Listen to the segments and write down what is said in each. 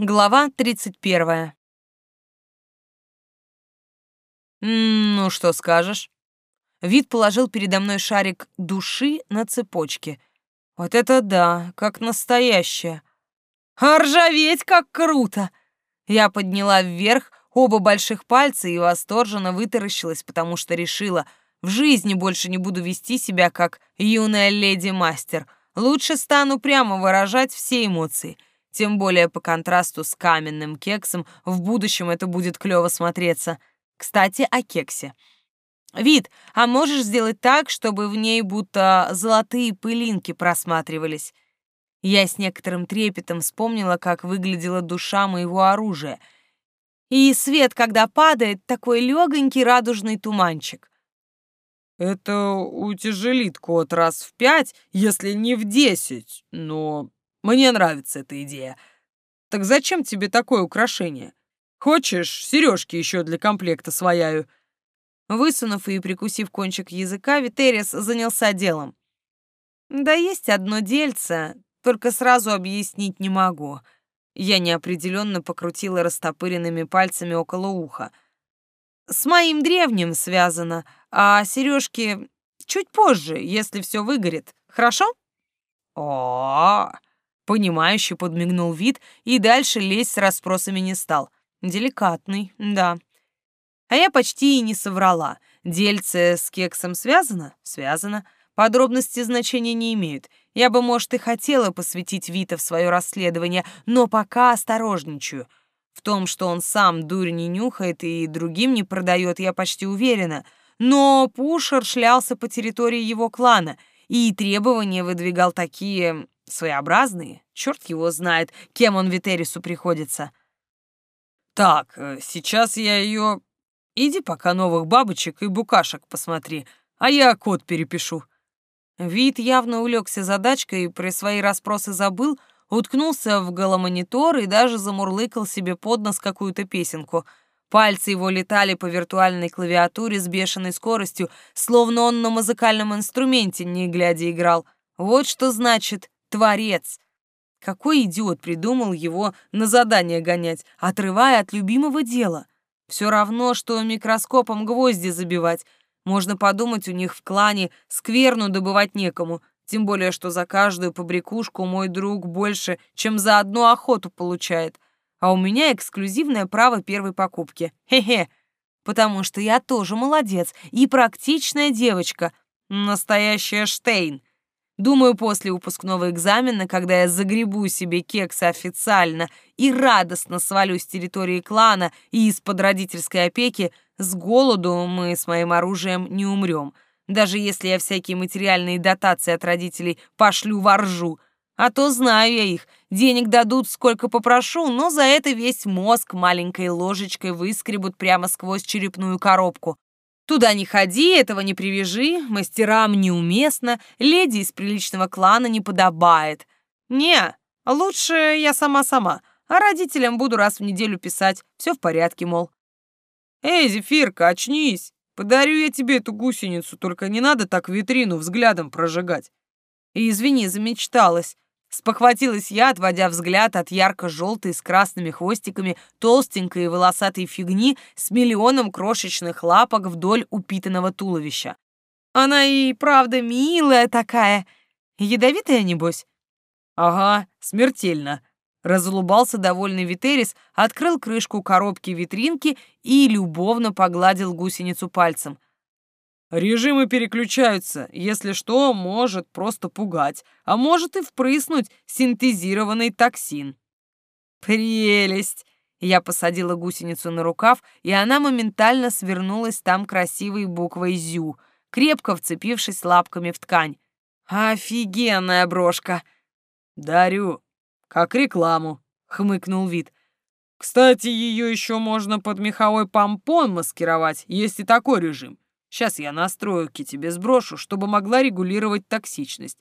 Глава 31. «Ну, что скажешь?» Вид положил передо мной шарик души на цепочке. Вот это да, как настоящее. А ржаветь как круто! Я подняла вверх оба больших пальца и восторженно вытаращилась, потому что решила, в жизни больше не буду вести себя как юная леди-мастер. Лучше стану прямо выражать все эмоции — тем более по контрасту с каменным кексом в будущем это будет клёво смотреться. Кстати, о кексе. Вид, а можешь сделать так, чтобы в ней будто золотые пылинки просматривались? Я с некоторым трепетом вспомнила, как выглядела душа моего оружия. И свет, когда падает, такой легонький радужный туманчик. Это утяжелит кот раз в пять, если не в десять, но мне нравится эта идея. Так зачем тебе такое украшение? Хочешь, сережки еще для комплекта свояю?» Высунув и прикусив кончик языка, Витерис занялся делом. «Да есть одно дельце, только сразу объяснить не могу». Я неопределенно покрутила растопыренными пальцами около уха. «С моим древним связано, а сережки чуть позже, если все выгорит. Хорошо?» «О-о-о!» Понимающе подмигнул вид и дальше лезть с расспросами не стал. Деликатный, да. А я почти и не соврала. Дельце с кексом связано? Связано. Подробности значения не имеют. Я бы, может, и хотела посвятить Вита в свое расследование, но пока осторожничаю. В том, что он сам дурь не нюхает и другим не продает, я почти уверена. Но Пушер шлялся по территории его клана и требования выдвигал такие Своеобразные? Черт его знает, кем он Витерису приходится. Так, э, сейчас я ее... Иди пока новых бабочек и букашек посмотри, а я код перепишу. Вид явно улегся задачкой и при свои расспросы забыл, уткнулся в голомонитор и даже замурлыкал себе под нос какую-то песенку. Пальцы его летали по виртуальной клавиатуре с бешеной скоростью, словно он на музыкальном инструменте не глядя играл. Вот что значит Творец. Какой идиот придумал его на задание гонять, отрывая от любимого дела? Все равно, что микроскопом гвозди забивать. Можно подумать, у них в клане скверну добывать некому, тем более, что за каждую побрякушку мой друг больше, чем за одну охоту получает. А у меня эксклюзивное право первой покупки. Хе-хе. Потому что я тоже молодец и практичная девочка. Настоящая Штейн. Думаю, после выпускного экзамена, когда я загребу себе кексы официально и радостно свалю с территории клана и из-под родительской опеки, с голоду мы с моим оружием не умрем, даже если я всякие материальные дотации от родителей пошлю воржу. А то знаю я их, денег дадут сколько попрошу, но за это весь мозг маленькой ложечкой выскребут прямо сквозь черепную коробку. Туда не ходи, этого не привяжи, мастерам неуместно, леди из приличного клана не подобает. Не, лучше я сама-сама, а родителям буду раз в неделю писать, все в порядке, мол. Эй, Зефирка, очнись, подарю я тебе эту гусеницу, только не надо так витрину взглядом прожигать. И извини, замечталась. Спохватилась я, отводя взгляд от ярко-желтой с красными хвостиками толстенькой и волосатой фигни с миллионом крошечных лапок вдоль упитанного туловища. Она и правда милая такая. Ядовитая, небось? Ага, смертельно. Разулыбался довольный Витерис, открыл крышку коробки витринки и любовно погладил гусеницу пальцем. Режимы переключаются. Если что, может просто пугать, а может и впрыснуть синтезированный токсин. Прелесть! Я посадила гусеницу на рукав, и она моментально свернулась там красивой буквой «Зю», крепко вцепившись лапками в ткань. Офигенная брошка! Дарю, как рекламу, хмыкнул вид. Кстати, ее еще можно под меховой помпон маскировать, есть и такой режим. Сейчас я настройки тебе сброшу, чтобы могла регулировать токсичность.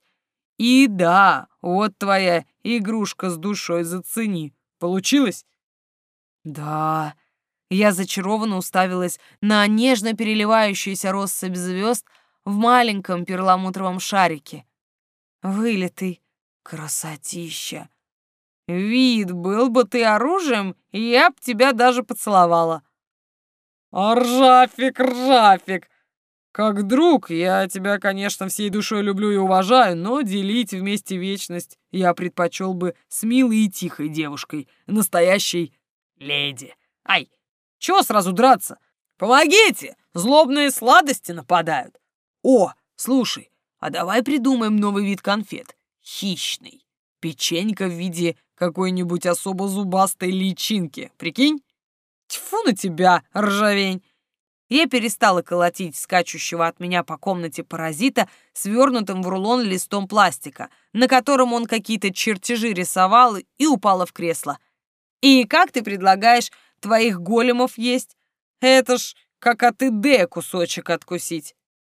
И да, вот твоя игрушка с душой зацени. Получилось? Да. Я зачарованно уставилась на нежно переливающуюся россыпь звезд в маленьком перламутровом шарике. Вылитый. Красотища. Вид, был бы ты оружием, я б тебя даже поцеловала. Ржафик, ржафик! Как друг, я тебя, конечно, всей душой люблю и уважаю, но делить вместе вечность я предпочел бы с милой и тихой девушкой, настоящей леди. Ай, чего сразу драться? Помогите! Злобные сладости нападают. О, слушай, а давай придумаем новый вид конфет. Хищный. Печенька в виде какой-нибудь особо зубастой личинки. Прикинь? Тьфу на тебя, ржавень! Я перестала колотить скачущего от меня по комнате паразита свернутым в рулон листом пластика, на котором он какие-то чертежи рисовал и упала в кресло. «И как ты предлагаешь твоих големов есть? Это ж как от ИД кусочек откусить».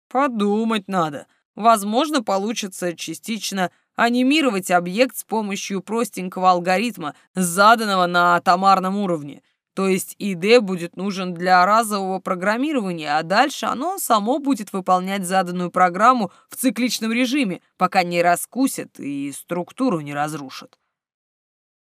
«Подумать надо. Возможно, получится частично анимировать объект с помощью простенького алгоритма, заданного на атомарном уровне. То есть ИД будет нужен для разового программирования, а дальше оно само будет выполнять заданную программу в цикличном режиме, пока не раскусит и структуру не разрушит.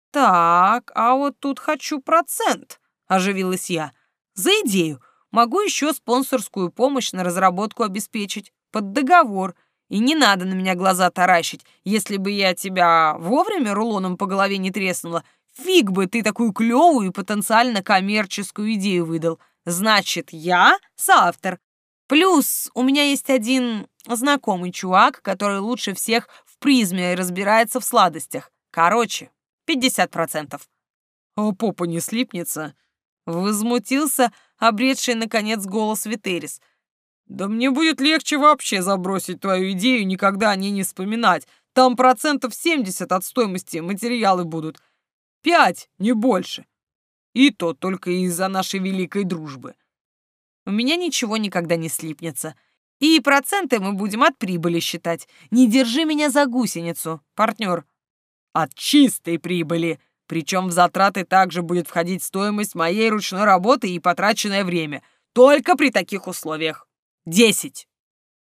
«Так, а вот тут хочу процент», — оживилась я. «За идею. Могу еще спонсорскую помощь на разработку обеспечить. Под договор. И не надо на меня глаза таращить. Если бы я тебя вовремя рулоном по голове не треснула, Фиг бы ты такую клевую и потенциально коммерческую идею выдал. Значит, я соавтор. Плюс у меня есть один знакомый чувак, который лучше всех в призме разбирается в сладостях. Короче, 50%. О, попа не слипнется. Возмутился обретший, наконец, голос Витерис. Да мне будет легче вообще забросить твою идею, никогда о ней не вспоминать. Там процентов 70 от стоимости материалы будут. Пять, не больше. И то только из-за нашей великой дружбы. У меня ничего никогда не слипнется. И проценты мы будем от прибыли считать. Не держи меня за гусеницу, партнер. От чистой прибыли. Причем в затраты также будет входить стоимость моей ручной работы и потраченное время. Только при таких условиях. Десять.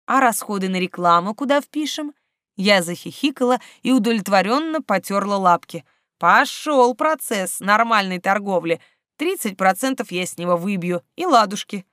А расходы на рекламу куда впишем? Я захихикала и удовлетворенно потерла лапки — Пошел процесс нормальной торговли. 30% я с него выбью, и ладушки.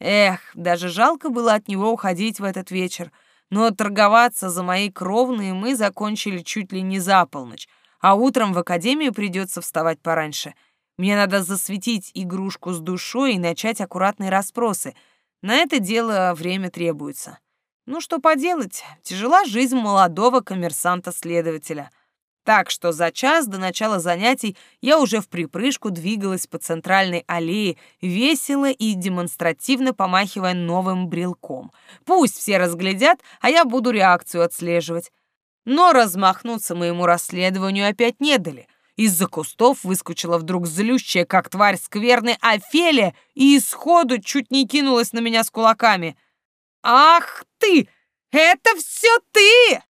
Эх, даже жалко было от него уходить в этот вечер. Но торговаться за мои кровные мы закончили чуть ли не за полночь, а утром в академию придется вставать пораньше. Мне надо засветить игрушку с душой и начать аккуратные расспросы. На это дело время требуется. Ну что поделать, тяжела жизнь молодого коммерсанта-следователя — так что за час до начала занятий я уже в припрыжку двигалась по центральной аллее, весело и демонстративно помахивая новым брелком. Пусть все разглядят, а я буду реакцию отслеживать. Но размахнуться моему расследованию опять не дали. Из-за кустов выскочила вдруг злющая, как тварь скверная Офелия, и исходу чуть не кинулась на меня с кулаками. «Ах ты! Это все ты!»